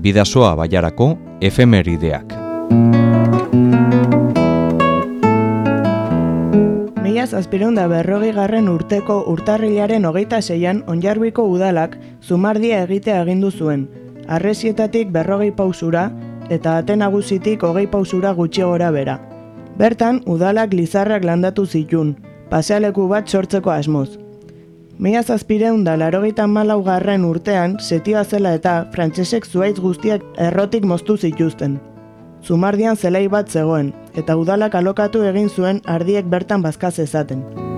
bidasoa baiarako efemerideak. Mila zazpireun da berrogi garren urteko urtarrilaren hogeita seian onjarbiko udalak zumardia egitea agindu zuen, arresietatik berrogei pausura eta ate nagusitik hogei pausura gutxi gora bera. Bertan, udalak lizarrak landatu zitun, pasealeku bat sortzeko asmoz. Mila zazpireun da larogeita malau garren urtean, setioa zela eta frantsesek zuaitz guztiak errotik moztu zituzten. Zumardian zelai bat zegoen, eta udalak alokatu egin zuen ardiek bertan bazkaz ezaten.